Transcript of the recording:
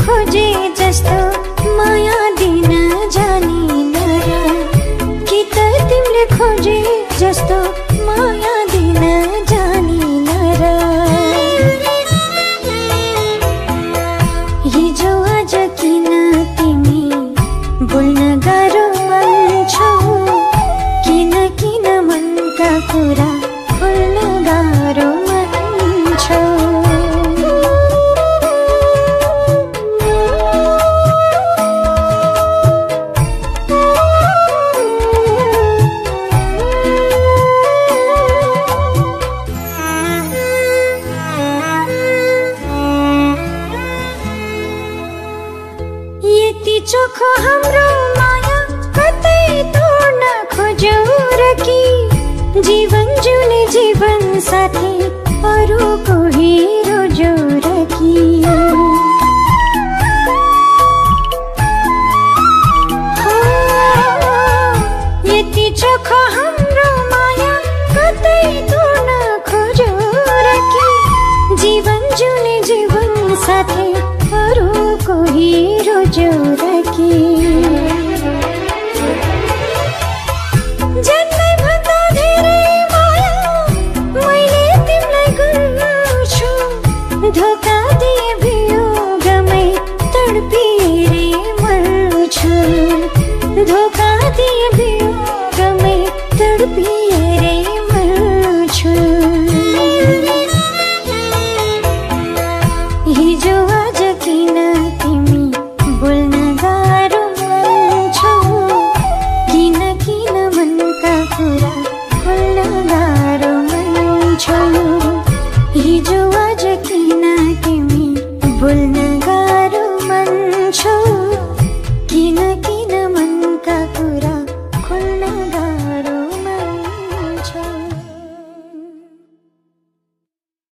खोजे जस्तो माया दिन जानिन र कि त तिमीले खोजे जस्तो माया दिन जानिन र हिजो आज किन तिमी बोल्न गाह्रो मान्छौ? किन किन मनका कुरा बोल्न गाह्रो चोख हमरो माया कते तो न जीव जने जीवन जुने जीवन साथी अरू को धोखा दिए भी